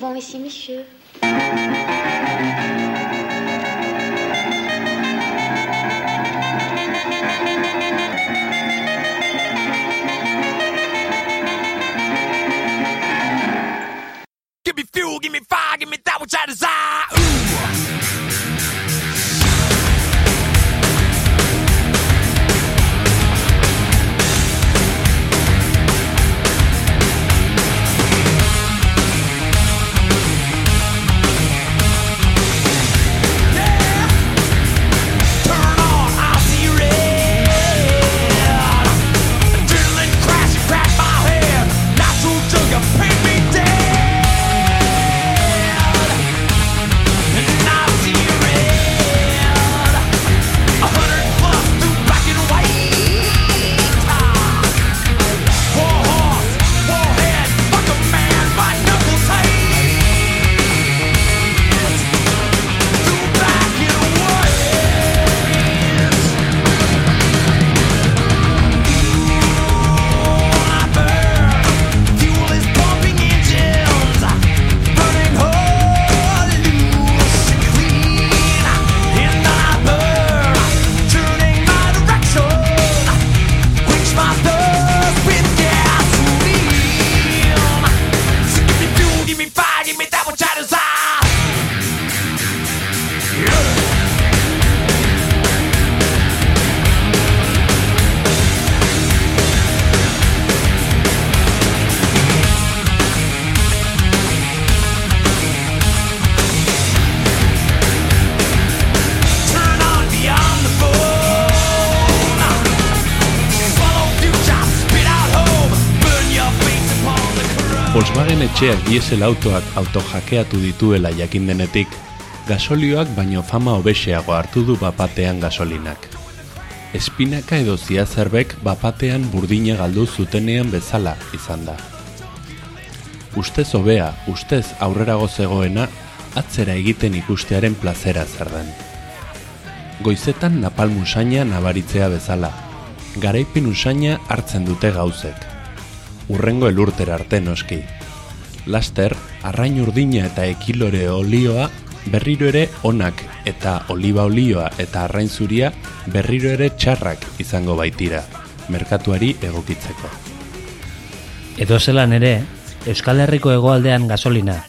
souvent ici, monsieur. Etxeak diesel autoak autojakeatu dituela jakin denetik, gasolioak baino fama hobeseago hartu du bapatean gasolinak. Espinaka edo ziazerbek bapatean burdina galdu zutenean bezala izan da. Ustez hobea, ustez aurrerago zegoena, atzera egiten ikustearen plazera zer den. Goizetan napalm usaina nabaritzea bezala, garaipen usaina hartzen dute gauzek. Urrengo elurtera arte noski. Laster, arrain urdina eta ekilore olioa berriro ere onak eta oliba olioa eta arrain zuria berriro ere txarrak izango baitira, merkatuari egokitzeko. Edo zelan ere, Euskal Herriko hegoaldean gasolina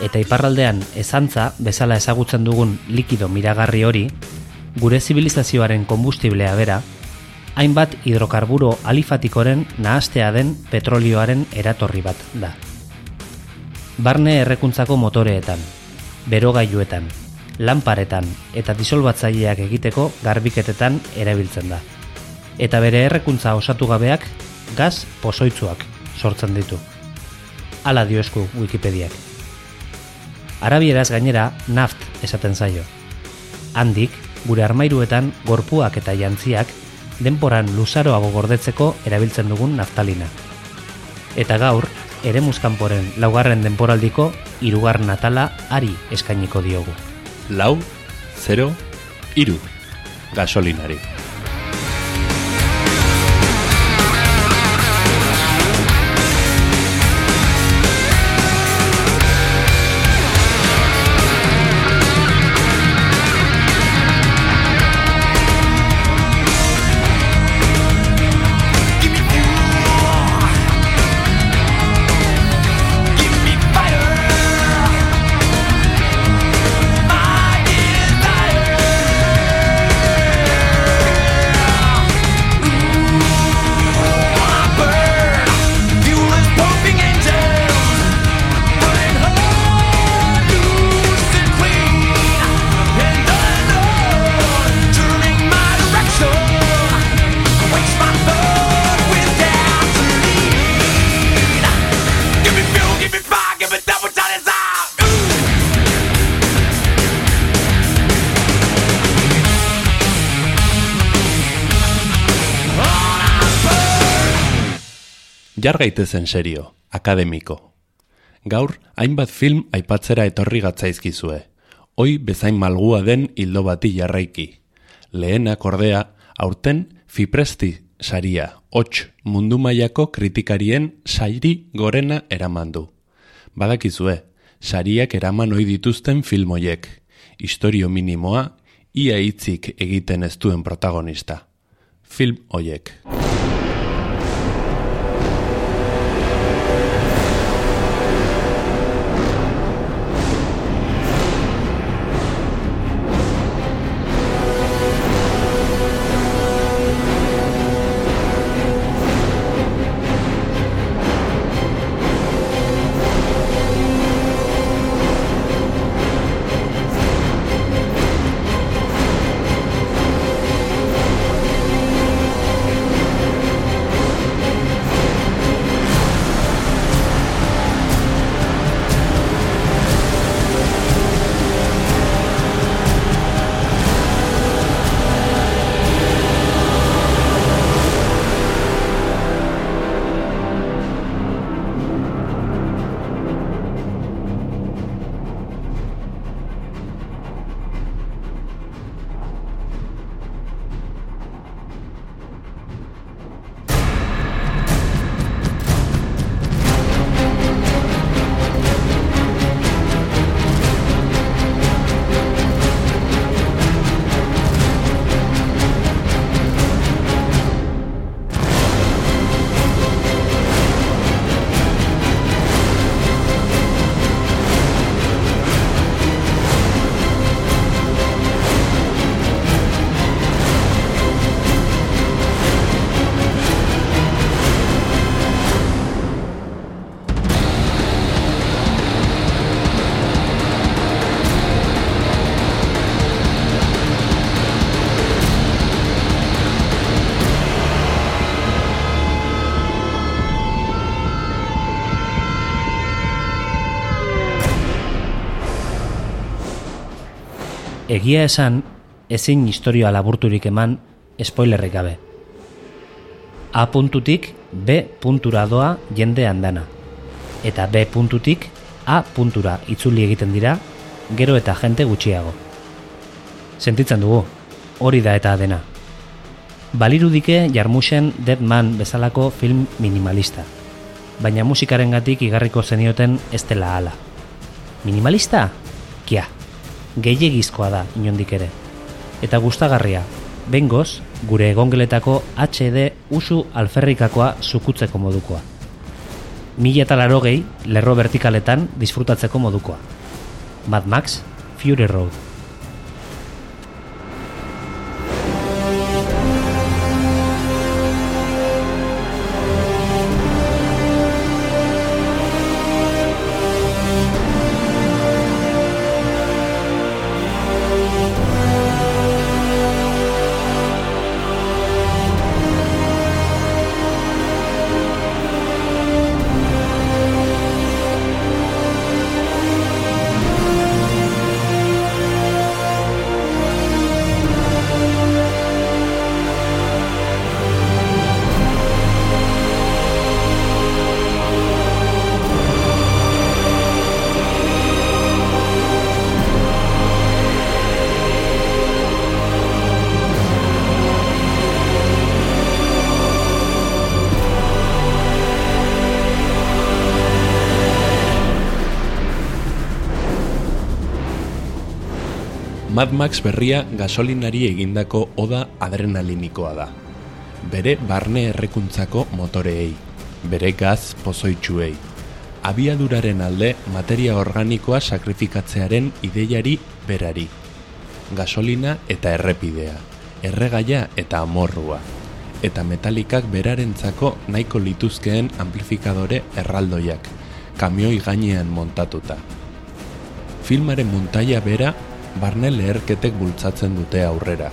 eta iparraldean ezantza bezala ezagutzen dugun likido miragarri hori, gure zibilizazioaren konbustiblea bera, hainbat hidrokarburo alifatikoren nahastea den petrolioaren eratorri bat da. Barne errekuntzako motoreetan, berogailuetan, lanparetan eta disolbatzaileak egiteko garbiketetan erabiltzen da. Eta bere errekuntza osatu gabeak gaz pozoitzuak sortzen ditu. Hala dio esku Wikipediak. Arabieraz gainera naft esaten zaio. Handik, gure armairuetan gorpuak eta jantziak denporan luzaroago gordetzeko erabiltzen dugun naftalina. Eta gaur, ere muskanporen laugarren denporaldiko hirugarren atala ari eskainiko diogu. Lau, 0, iru, gasolinari. Jar gaitezen serio, akademiko. Gaur, hainbat film aipatzera etorri gatzaizkizue. Hoi bezain malgua den hildo bati jarraiki. Lehenak ordea, aurten Fipresti saria, hots mundu mailako kritikarien sairi gorena eraman du. Badakizue, sariak eraman ohi dituzten filmoiek, historio minimoa, ia hitzik egiten ez duen protagonista. Film hoiek. Egia esan, ezin historioa laburturik eman, spoilerrik gabe. A puntutik B puntura doa jende andana. Eta B puntutik A puntura itzuli egiten dira, gero eta jente gutxiago. Sentitzen dugu, hori da eta dena. Balirudike jarmusen Dead Man bezalako film minimalista. Baina musikarengatik igarriko zenioten ez dela hala. Minimalista? Kia, gehiegizkoa da inondik ere. Eta gustagarria, bengoz, gure egongeletako HD usu alferrikakoa zukutzeko modukoa. Mila eta laro gehi, lerro vertikaletan disfrutatzeko modukoa. Mad Max, Fury Road. Mad Max berria gasolinari egindako oda adrenalinikoa da. Bere barne errekuntzako motoreei, bere gaz pozoitsuei, abiaduraren alde materia organikoa sakrifikatzearen ideiari berari. Gasolina eta errepidea, erregaia eta amorrua, eta metalikak berarentzako nahiko lituzkeen amplifikadore erraldoiak, kamioi gainean montatuta. Filmaren muntaia bera barne leherketek bultzatzen dute aurrera.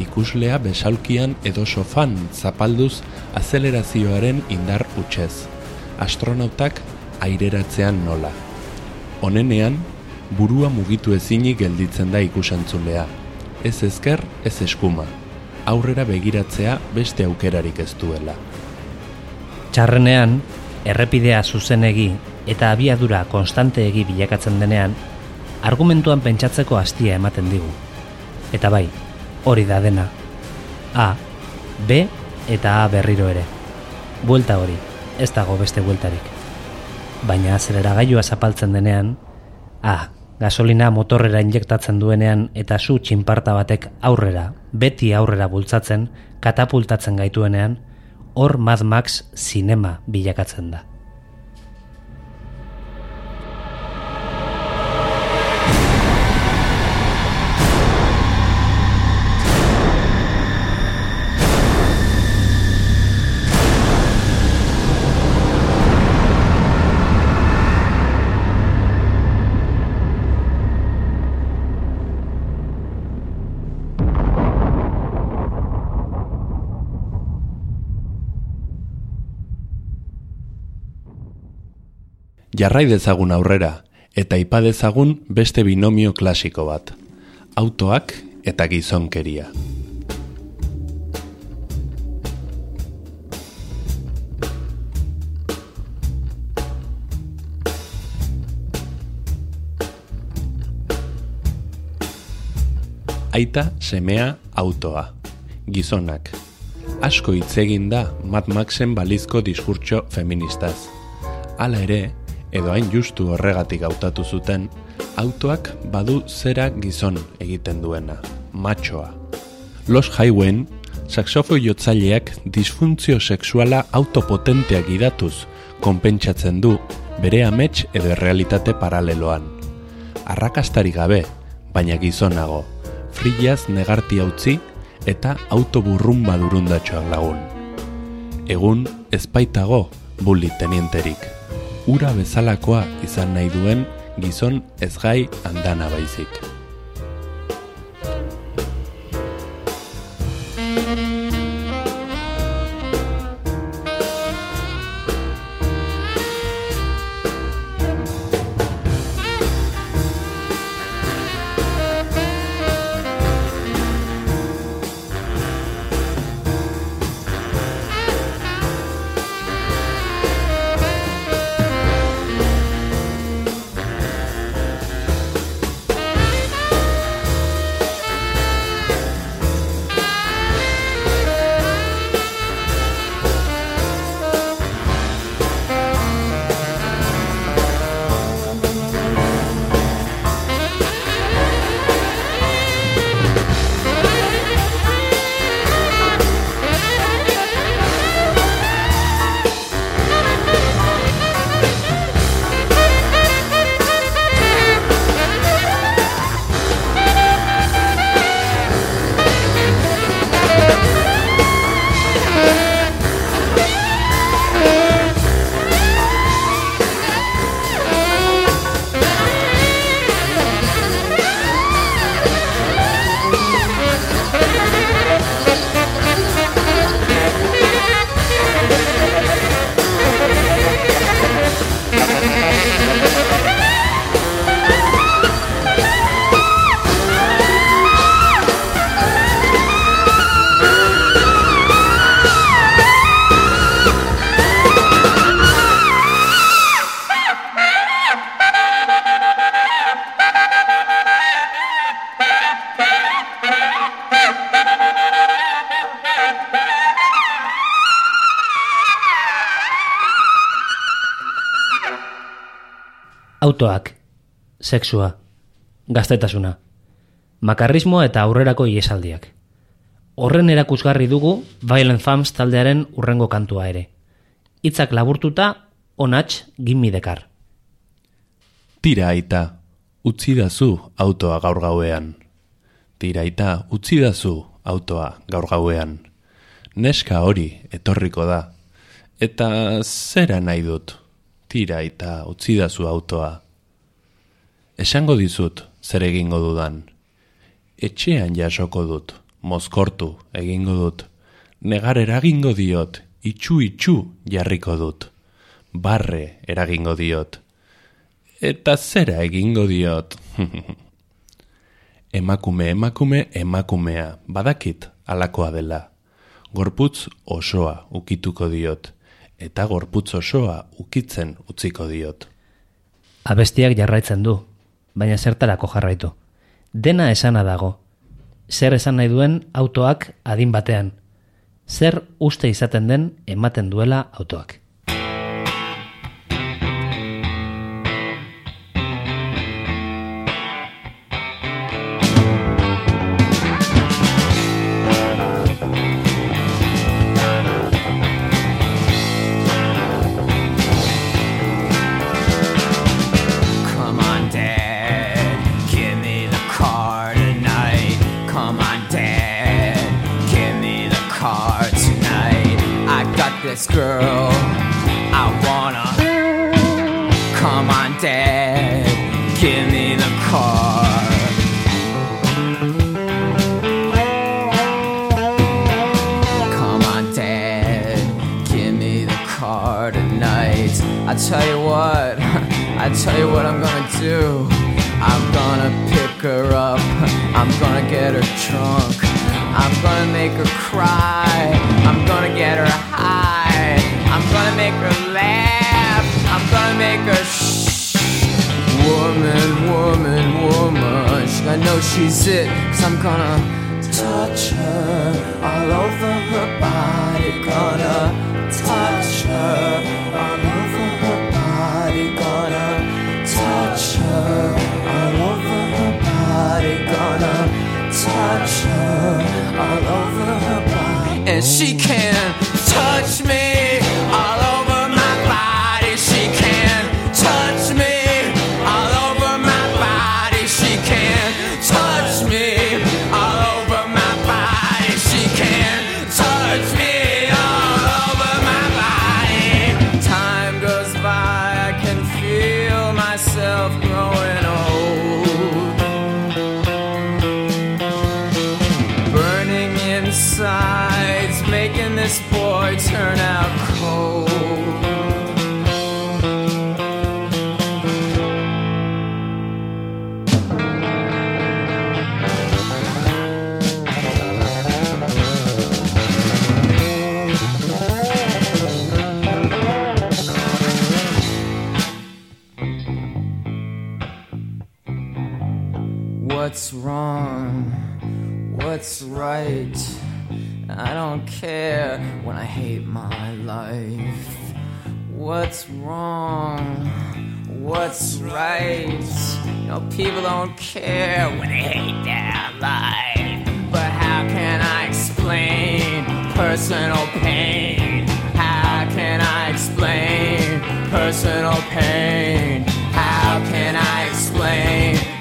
Ikuslea besaulkian edo sofan zapalduz azelerazioaren indar utxez. Astronautak aireratzean nola. Honenean, burua mugitu ezinik gelditzen da ikusantzulea. Ez ezker, ez eskuma. Aurrera begiratzea beste aukerarik ez duela. Txarrenean, errepidea zuzenegi eta abiadura konstanteegi bilakatzen denean, argumentuan pentsatzeko hastia ematen digu. Eta bai, hori da dena. A, B eta A berriro ere. Buelta hori, ez dago beste bueltarik. Baina azelera gailua zapaltzen denean, Ah, gasolina motorrera injektatzen duenean eta su txinparta batek aurrera, beti aurrera bultzatzen, katapultatzen gaituenean, hor Mad Max sinema bilakatzen da. Jarrai dezagun aurrera, eta ipa dezagun beste binomio klasiko bat. Autoak eta gizonkeria. Aita semea autoa. Gizonak. Asko hitz egin da Mad Maxen balizko diskurtso feministaz. Hala ere, edo hain justu horregatik hautatu zuten, autoak badu zera gizon egiten duena, matxoa. Los Highwayn, saxofo jotzaileak disfuntzio sexuala autopotenteak idatuz konpentsatzen du bere amets edo realitate paraleloan. Arrakastari gabe, baina gizonago, frillaz negarti utzi eta autoburrun badurundatxoak lagun. Egun ezpaitago bulli tenienterik. Ura bezalakoa izan nahi duen gizon ezgai andana baizik. Autoak, sexua, gaztetasuna, makarrismoa eta aurrerako iesaldiak. Horren erakusgarri dugu Violent Femmes taldearen urrengo kantua ere. Hitzak laburtuta, onats gimmi dekar. Tira aita, utzi dazu autoa gaur gauean. Tira aita, utzi dazu autoa gaur gauean. Neska hori etorriko da. Eta zera nahi dut, tira aita, utzi dazu autoa. Esango dizut, zer egingo dudan. Etxean jasoko dut, mozkortu egingo dut. Negar eragingo diot, itxu itxu jarriko dut. Barre eragingo diot. Eta zera egingo diot. emakume, emakume, emakumea, badakit alakoa dela. Gorputz osoa ukituko diot, eta gorputz osoa ukitzen utziko diot. Abestiak jarraitzen du, baina zertarako jarraitu. Dena esana dago. Zer esan nahi duen autoak adin batean. Zer uste izaten den ematen duela autoak. Tell you what I'm gonna do. I'm gonna pick her up, I'm gonna get her drunk, I'm gonna make her cry, I'm gonna get her high, I'm gonna make her laugh, I'm gonna make her shh. Woman, woman, woman, I know she's it, cause I'm gonna touch her all over her body, gonna touch her touch her all over her body, and she can touch me What's wrong? What's right? I don't care when I hate my life. What's wrong? What's right? You know, people don't care when they hate their life. But how can I explain personal pain? How can I explain personal pain?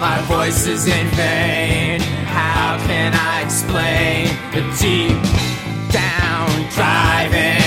My voice is in vain? How can I explain the deep down driving,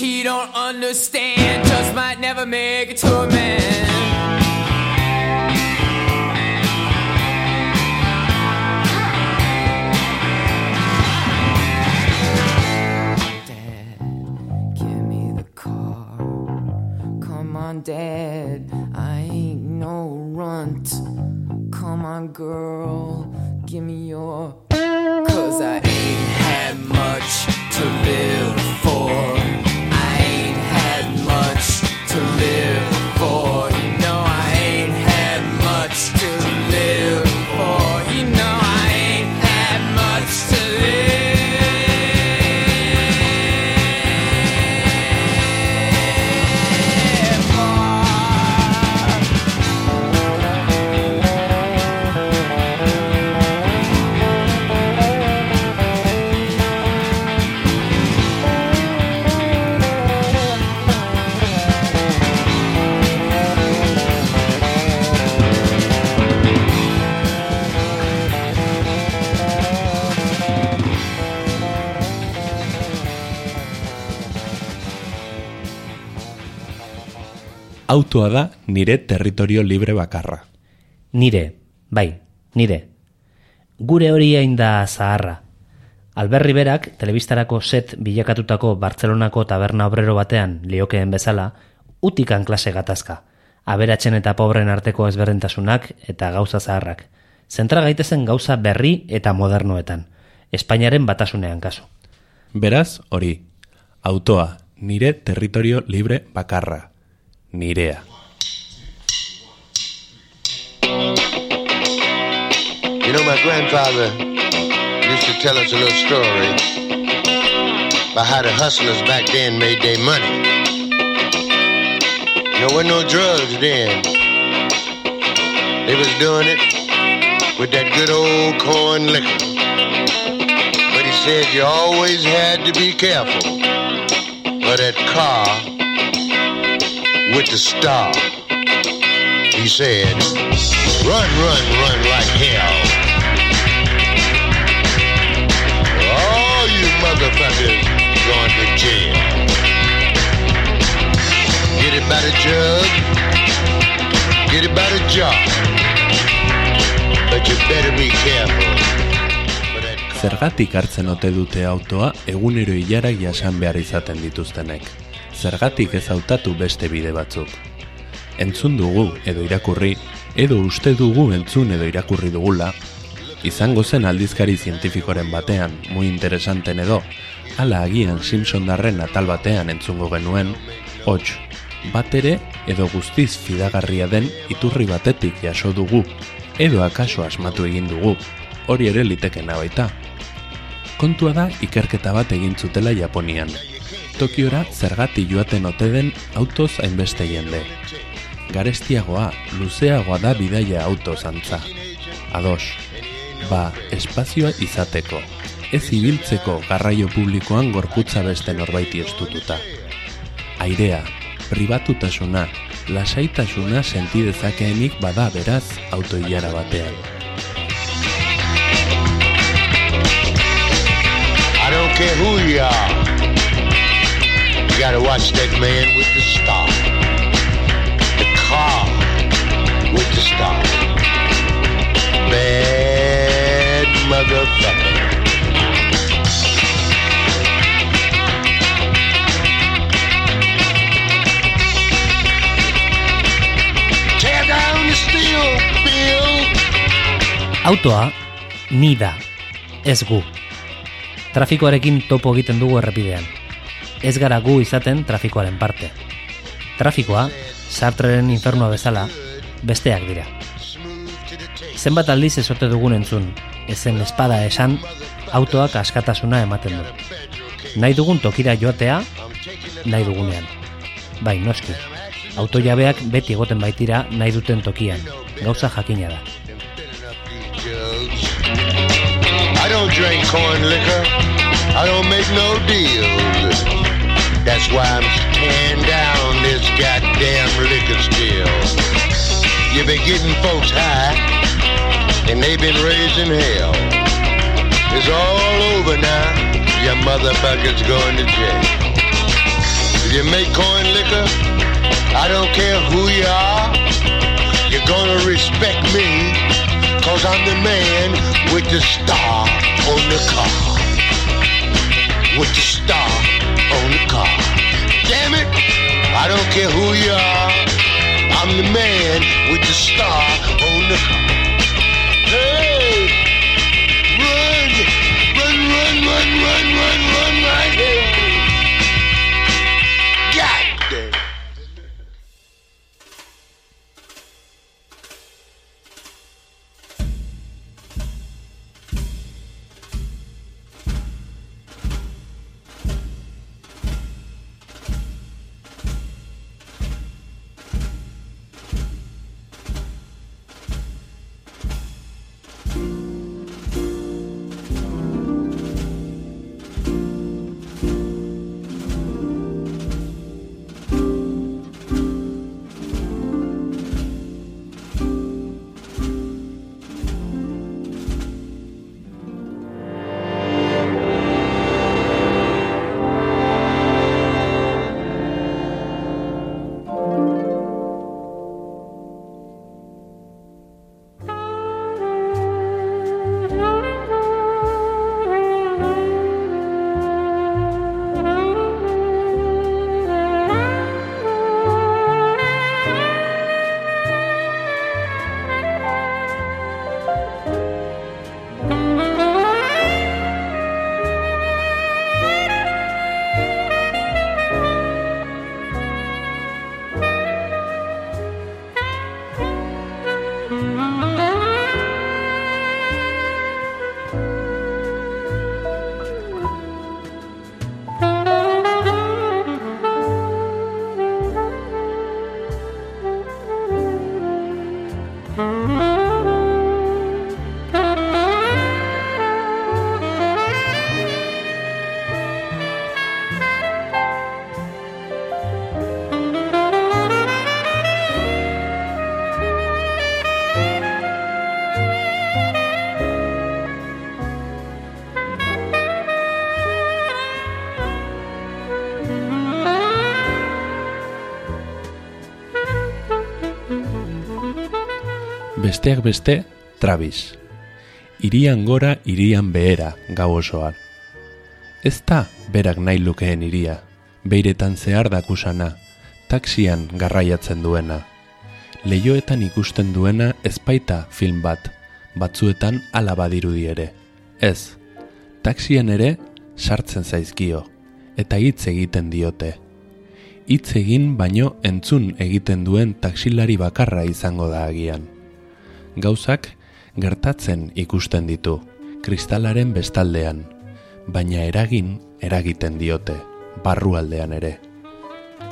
So much he don't understand, just might never make it to a man. Dad, give me the car. Come on, Dad, I ain't no runt. Come on, girl, give me your. Cause I ain't had much Autoa da nire territorio libre bakarra. Nire, bai, nire. Gure hori hain da zaharra. Alberri berak, telebistarako set bilakatutako Bartzelonako taberna obrero batean liokeen bezala, utikan klase gatazka. Aberatzen eta pobren arteko ezberdintasunak eta gauza zaharrak. Zentra gaitezen gauza berri eta modernoetan. Espainiaren batasunean kasu. Beraz, hori, Autoa, nire territorio libre bakarra. Nirea. You know, my grandfather used to tell us a little story about how the hustlers back then made their money. There wasn't no drugs then. They was doing it with that good old corn liquor. But he said you always had to be careful of that car with the star. He said, run, run, run like hell. All you motherfuckers going to jail. Get it by the jug, get it by the jar. But you better be careful. Zergatik hartzen ote dute autoa egunero ilarak jasan behar izaten dituztenek. Zergatik ez hautatu beste bide batzuk. Entzun dugu edo irakurri, edo uste dugu entzun edo irakurri dugula, izango zen aldizkari zientifikoren batean, muy interesanten edo, ala agian Simpson darren atal batean entzungo genuen, hots, bat ere edo guztiz fidagarria den iturri batetik jaso dugu, edo akaso asmatu egin dugu, hori ere litekena baita. Kontua da ikerketa bat egin zutela Japonian. Tokiora zergati joaten ote den autoz hainbeste jende. Garestiagoa, luzeagoa da bidaia autoz antza. Ados, ba, espazioa izateko. Ez ibiltzeko garraio publikoan gorputza beste norbaiti estututa. Airea, pribatutasuna, lasaitasuna senti dezakeenik bada beraz autoilara batean. I don't care who you are. Gotta watch that man with the star. The car with the star. Bad motherfucker. Tear down the steel, Bill. Autoa, ni da, ez gu. Trafikoarekin topo egiten dugu errepidean. Ez gara gu izaten trafikoaren parte. Trafikoa, sartreren infernua bezala, besteak dira. Zenbat aldiz ezote dugun entzun, ezen espada esan, autoak askatasuna ematen du. Nahi dugun tokira joatea, nahi dugunean. Bai, noski, autojabeak beti egoten baitira nahi duten tokian, gauza jakina da. I don't drink corn liquor. I don't make no deals. That's why I'm tearing down this goddamn liquor still. You've been getting folks high, and they've been raising hell. It's all over now. Your motherfuckers going to jail. If you make corn liquor, I don't care who you are. You're gonna respect me, cause I'm the man with the star on the car. With the star on the car. Damn it, I don't care who you are. I'm the man with the star on the car. Hey, besteak beste, Travis. Irian gora, irian behera, gau osoan. Ez da berak nahi lukeen iria, beiretan zehar dakusana, taksian garraiatzen duena. Leioetan ikusten duena ezpaita film bat, batzuetan ala badirudi ere. Ez, taksian ere sartzen zaizkio, eta hitz egiten diote. Hitz egin baino entzun egiten duen taksilari bakarra izango da agian. Gauzak gertatzen ikusten ditu, kristalaren bestaldean, baina eragin eragiten diote, barrualdean ere.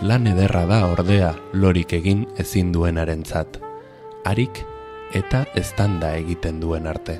Lan ederra da ordea lorik egin ezin duenarentzat, harik eta eztanda egiten duen arte.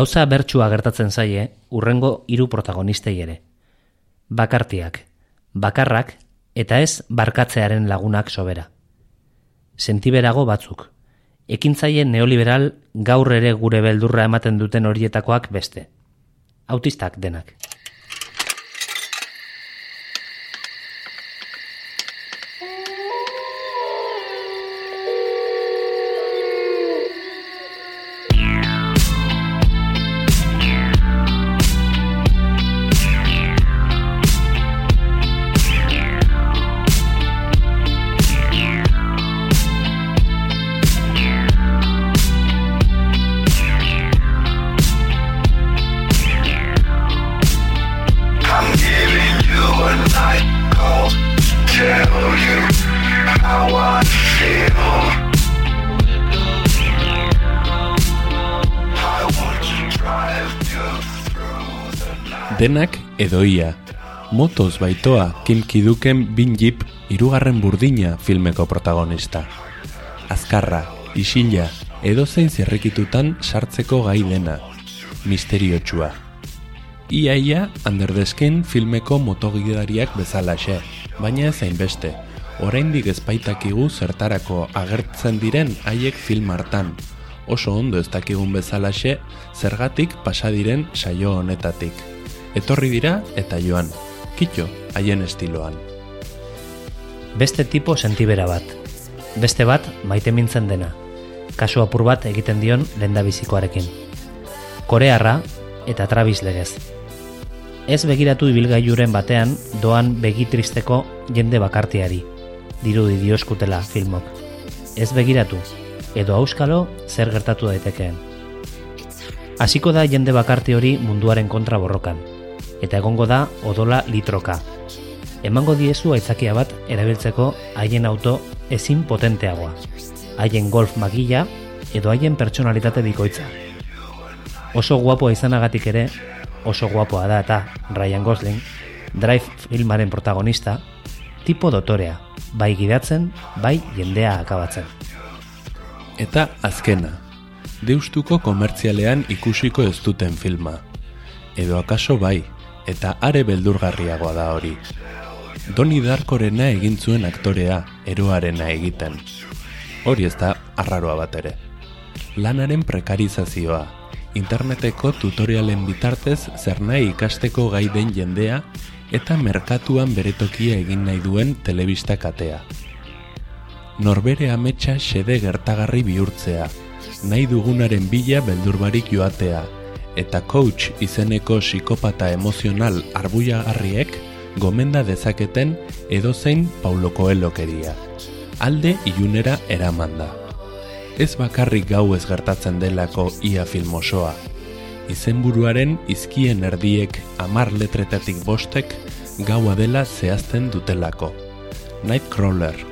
Gauza bertsua gertatzen zaie urrengo hiru protagonistei ere. Bakartiak, bakarrak eta ez barkatzearen lagunak sobera. Sentiberago batzuk. Ekintzaile neoliberal gaur ere gure beldurra ematen duten horietakoak beste. Autistak denak. Denak edoia. Motoz baitoa Kim Kiduken bin jip irugarren burdina filmeko protagonista. Azkarra, isila, edozein zerrikitutan sartzeko gai dena. Misteriotsua. Iaia Underdesken filmeko motogidariak bezalaxe, baina ez hainbeste. Oraindik ezpaitakigu zertarako agertzen diren haiek film hartan. Oso ondo ez dakigun bezalaxe, zergatik pasa diren saio honetatik. Etorri dira eta joan. Kitxo, haien estiloan. Beste tipo sentibera bat. Beste bat maite mintzen dena. Kasu apur bat egiten dion lendabizikoarekin. Korearra eta Travis legez. Ez begiratu ibilgailuren batean doan begitristeko jende bakartiari. Dirudi dioskutela filmok. Ez begiratu, edo auskalo zer gertatu daitekeen. Hasiko da jende bakarti hori munduaren kontra borrokan, eta egongo da odola litroka. Emango diezu aitzakia bat erabiltzeko haien auto ezin potenteagoa, haien golf magila edo haien pertsonalitate bikoitza. Oso guapoa izanagatik ere, oso guapoa da eta Ryan Gosling, Drive filmaren protagonista, tipo dotorea, bai gidatzen, bai jendea akabatzen. Eta azkena, deustuko komertzialean ikusiko ez duten filma. Edo akaso bai, eta are beldurgarriagoa da hori. Doni Darkorena egin zuen aktorea, eroarena egiten. Hori ez da arraroa bat ere. Lanaren prekarizazioa, interneteko tutorialen bitartez zer nahi ikasteko gai den jendea eta merkatuan beretokia egin nahi duen telebista katea. Norbere ametsa xede gertagarri bihurtzea, nahi dugunaren bila beldurbarik joatea, eta coach izeneko psikopata emozional arbuiagarriek gomenda dezaketen edozein Paulo Coelhokeria. Alde ilunera eraman da. Ez bakarrik gau ez gertatzen delako ia film osoa. Izenburuaren izkien erdiek amar letretatik bostek gaua dela zehazten dutelako. Nightcrawler,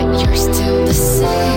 but you're still the same.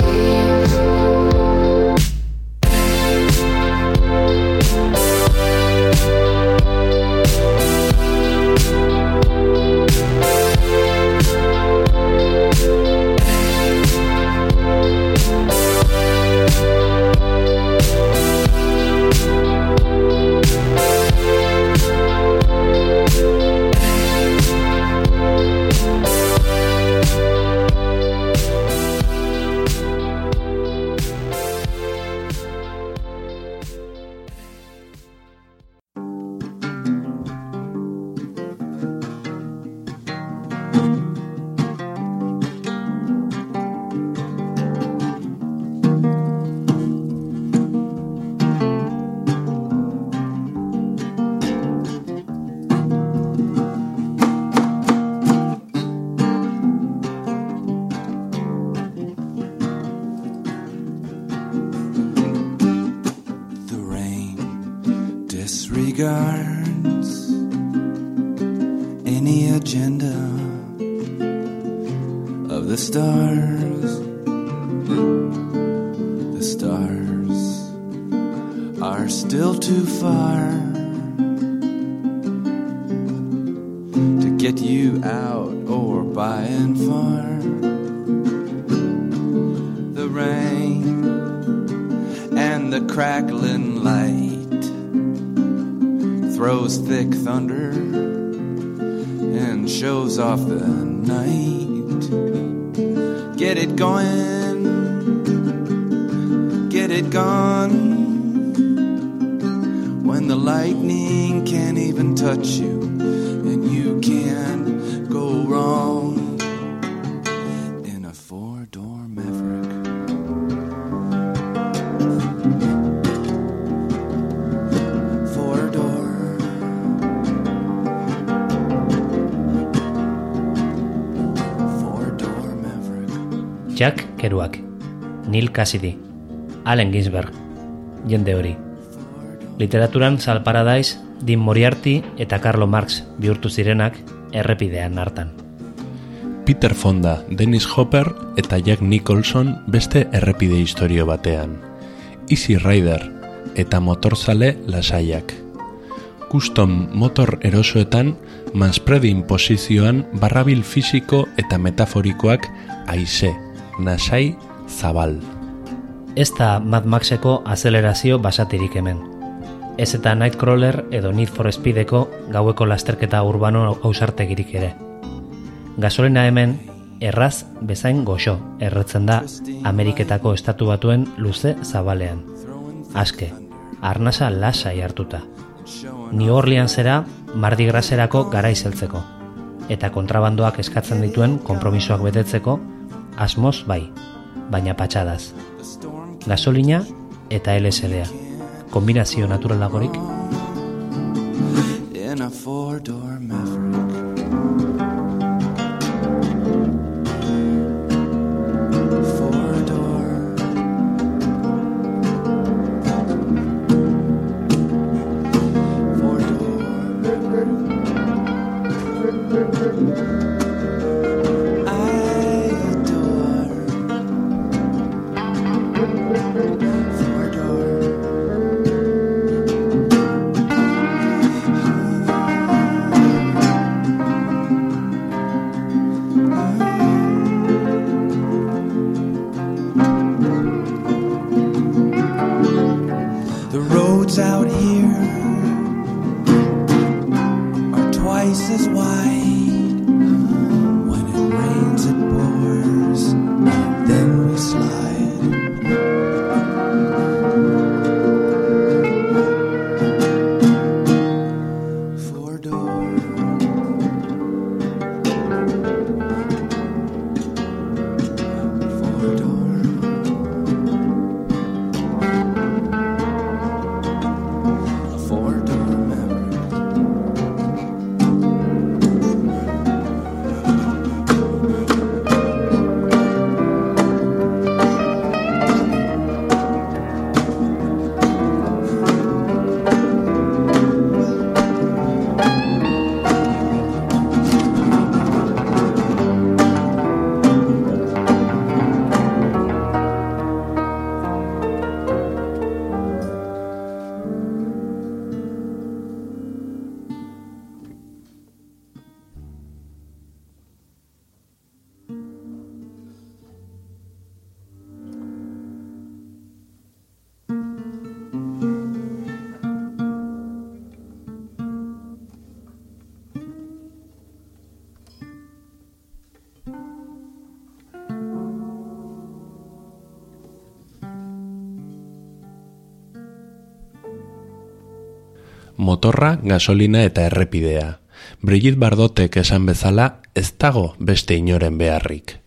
Jack Kerouac, Neil Cassidy, Allen Ginsberg, jende hori. Literaturan Sal Paradise, Dean Moriarty eta Carlo Marx bihurtu zirenak errepidean hartan. Peter Fonda, Dennis Hopper eta Jack Nicholson beste errepide historio batean. Easy Rider eta motorzale lasaiak. Custom motor erosoetan manspreading posizioan barrabil fisiko eta metaforikoak aize, nasai, zabal. Ez da Mad Maxeko azelerazio basatirik hemen. Ez eta Nightcrawler edo Need for Speedeko gaueko lasterketa urbano ausartegirik ere. Gasolina hemen erraz bezain goxo erretzen da Ameriketako estatu batuen luze zabalean. Aske, arnasa lasai hartuta. New Orleansera Mardi Graserako garaiz heltzeko. Eta kontrabandoak eskatzen dituen konpromisoak betetzeko asmoz bai, baina patxadaz. Gasolina eta LSD-a. Kombinazio naturalagorik in a four door Maverick. Four door. motorra, gasolina eta errepidea. Brigitte Bardotek esan bezala ez dago beste inoren beharrik.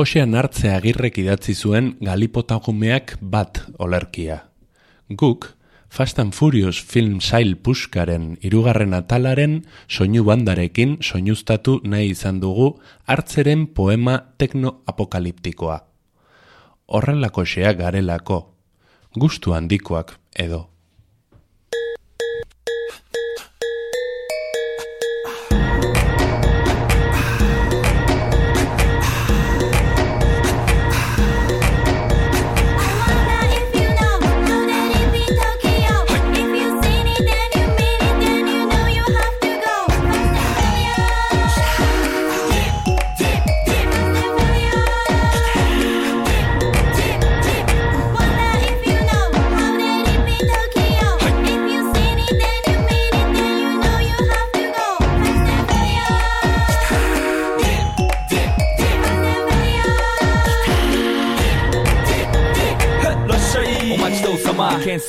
Josean hartzea agirrek idatzi zuen galipotagumeak bat olerkia. Guk, Fast and Furious film sail puskaren irugarren atalaren soinu bandarekin soinuztatu nahi izan dugu hartzeren poema tekno-apokaliptikoa. Horrelako xeak garelako, gustu handikoak edo.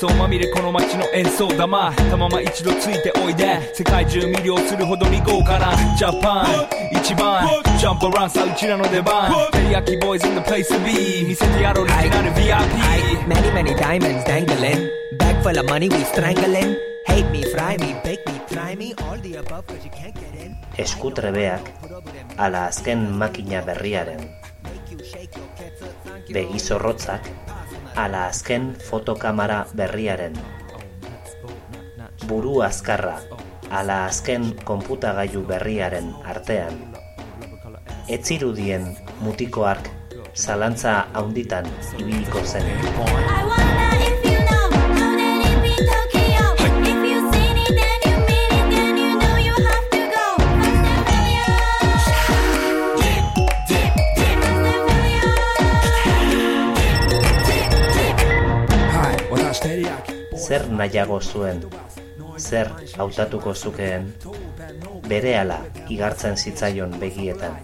奏まみれこの街の演奏だ玉。たまま一度ついておいで。世界中魅了するほど未効果なジャパン。一番。ジャンプランサーうちらのデバ照り焼きボーイズインのプレイスビー見せてやろうリスナル VIP メニメニダイメンズダングリンバッグフォルマニウィストランガリン Hate me, fry me, bake me, try me, all the above, cause you can't get in. Eskutrebeak ala azken makina berriaren. Begizorrotzak ala azken fotokamara berriaren. Buru azkarra, ala azken konputagailu berriaren artean. Etzirudien mutiko ark, zalantza haunditan ibiliko zen. Zer nahiago zuen, zer hautatuko zukeen, berehala igartzen zitzaion begietan.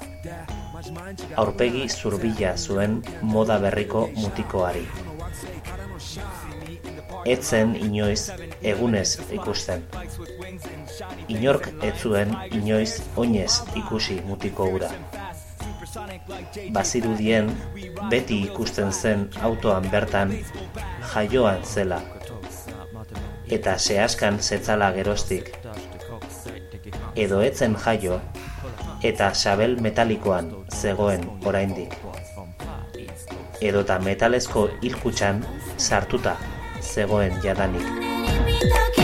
Aurpegi zurbila zuen moda berriko mutikoari. Etzen inoiz egunez ikusten. Inork ez zuen inoiz oinez ikusi mutiko hura. Bazirudien beti ikusten zen autoan bertan jaioan zela. Eta sehaskan zetzala geroztik. Edo etzen jaio eta sabel metalikoan zegoen oraindik. Edota metalezko hilkutxan sartuta zegoen jadanik.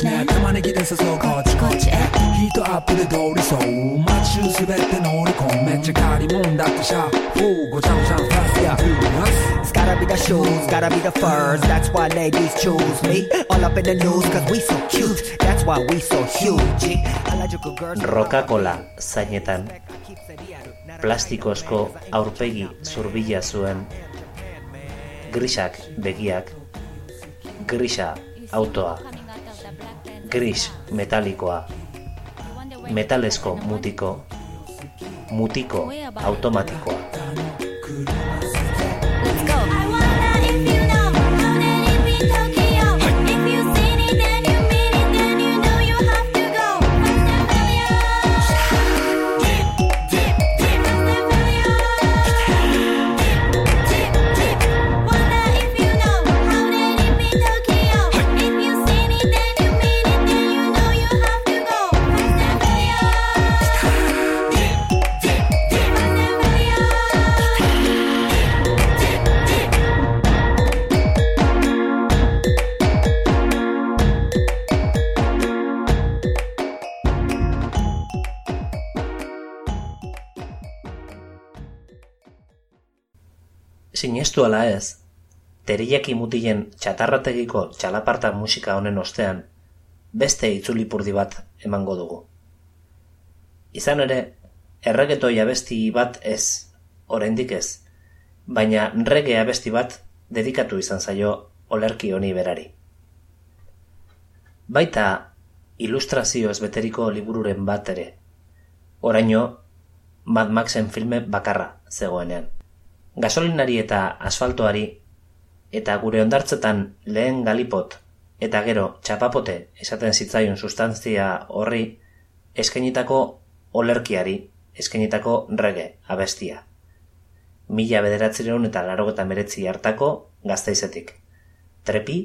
ぼちぼちね玉ねぎで誘うこっちこっちへヒートアップで通りそう街中すべて乗り込むめっちゃ借りもんだってシャフーごちゃごちゃファスやフーナス It's gotta be the shoes, gotta be the furs. That's why ladies choose me. All up in the news, cause we so cute. That's why we so huge. Electrical girls. Rokakola zainetan, plastikozko aurpegi zurbila zuen, grisak begiak, grisa autoa, gris metalikoa, metalezko mutiko, mutiko automatikoa. Sinestu ala ez, teriyaki mutilen txatarrategiko txalaparta musika honen ostean, beste itzulipurdi bat emango dugu. Izan ere, erregetoi abesti bat ez, oraindik ez, baina rege abesti bat dedikatu izan zaio olerki honi berari. Baita ilustrazioez beteriko libururen bat ere, oraino Mad Maxen filme bakarra zegoenean. Gasolinari eta asfaltoari eta gure ondartzetan lehen galipot eta gero txapapote esaten zitzaion sustantzia horri eskainitako olerkiari eskainitako rege abestia. Mila bederatzireun eta larogeta meretzi hartako gaztaizetik. Trepi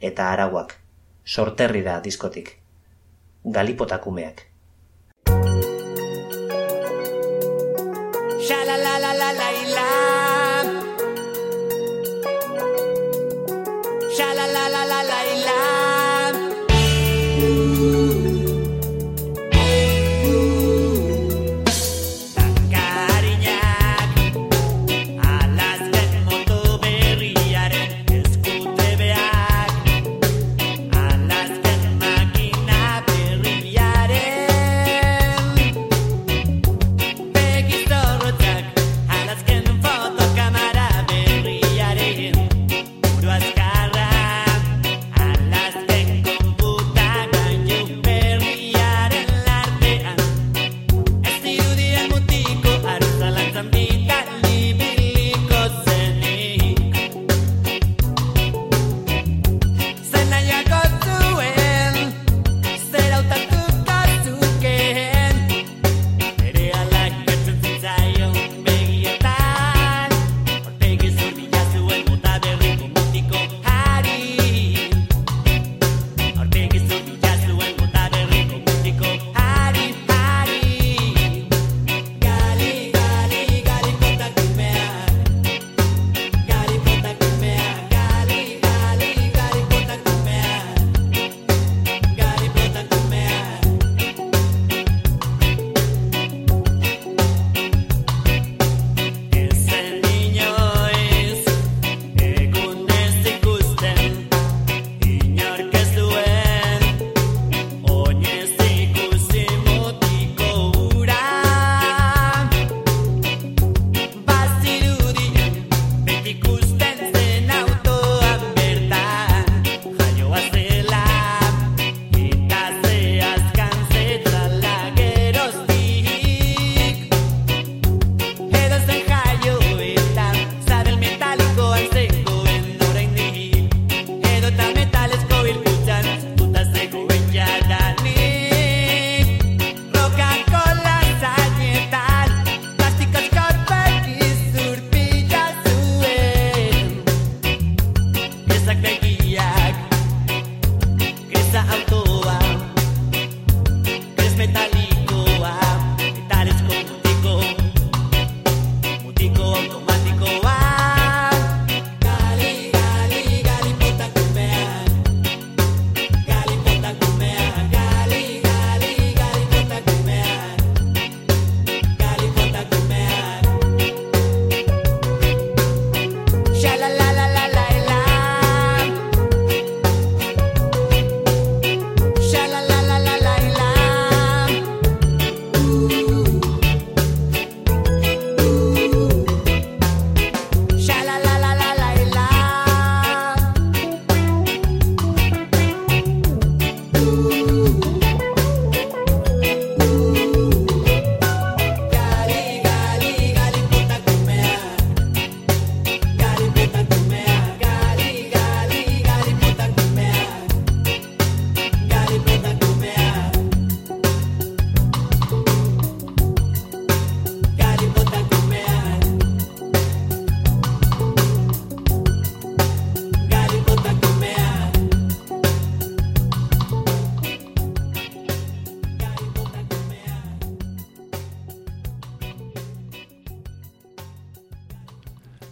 eta arauak. Sorterri da diskotik. Galipotakumeak. Sha la la la la la la. Sha la la la la la la.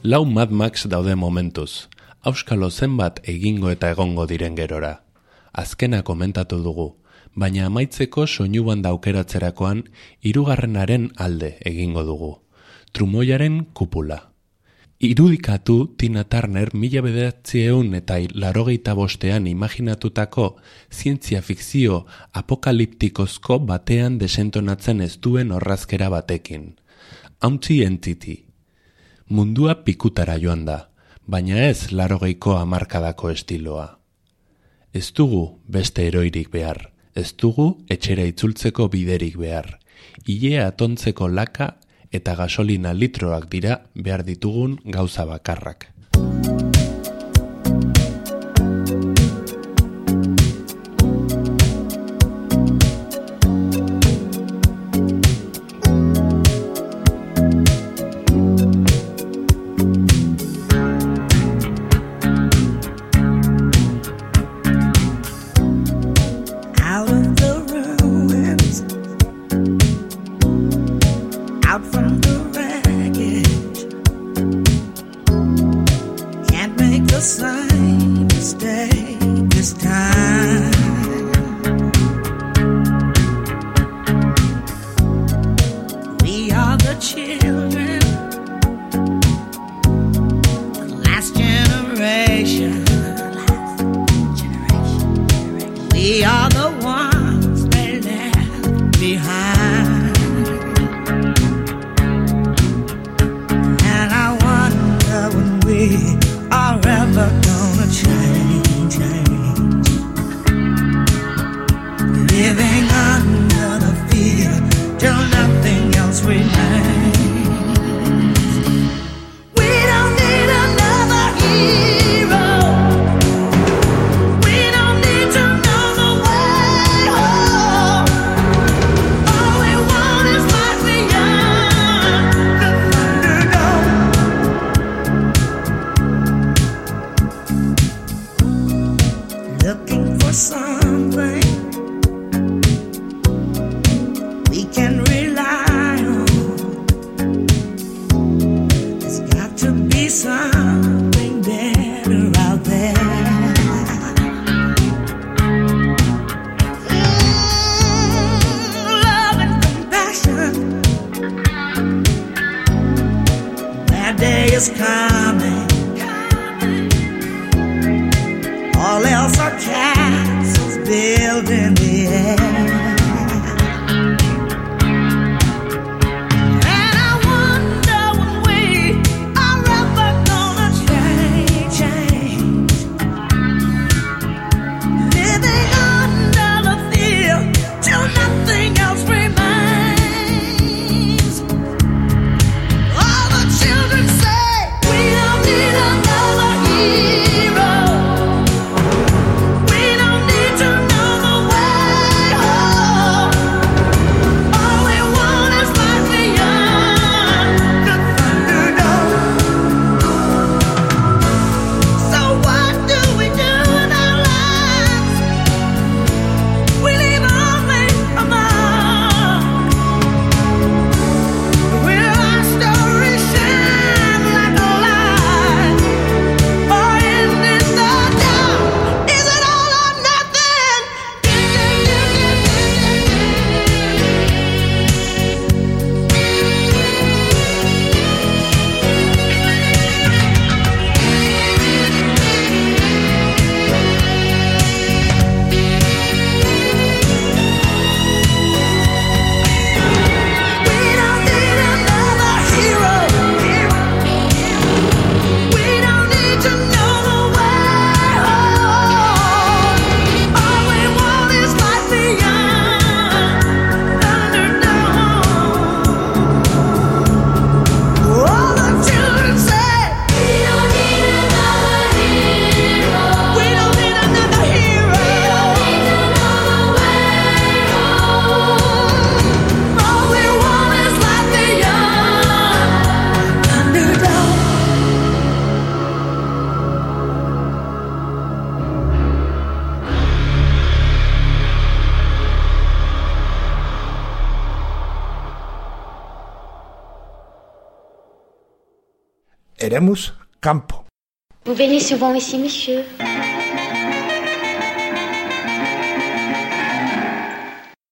Lau Mad Max daude momentuz, auskalo zenbat egingo eta egongo diren gerora. Azkena komentatu dugu, baina amaitzeko soinuan daukeratzerakoan hirugarrenaren alde egingo dugu. Trumoiaren kupula. Irudikatu Tina Turner mila bederatzieun eta larogeita bostean imaginatutako zientzia fikzio apokaliptikozko batean desentonatzen ez duen horrazkera batekin. Hauntzi entity. Mundua pikutara joan da, baina ez larogeiko hamarkadako estiloa. Ez dugu beste eroirik behar, ez dugu etxera itzultzeko biderik behar. Ilea atontzeko laka eta gasolina litroak dira behar ditugun gauza bakarrak. Vous venez souvent ici, monsieur?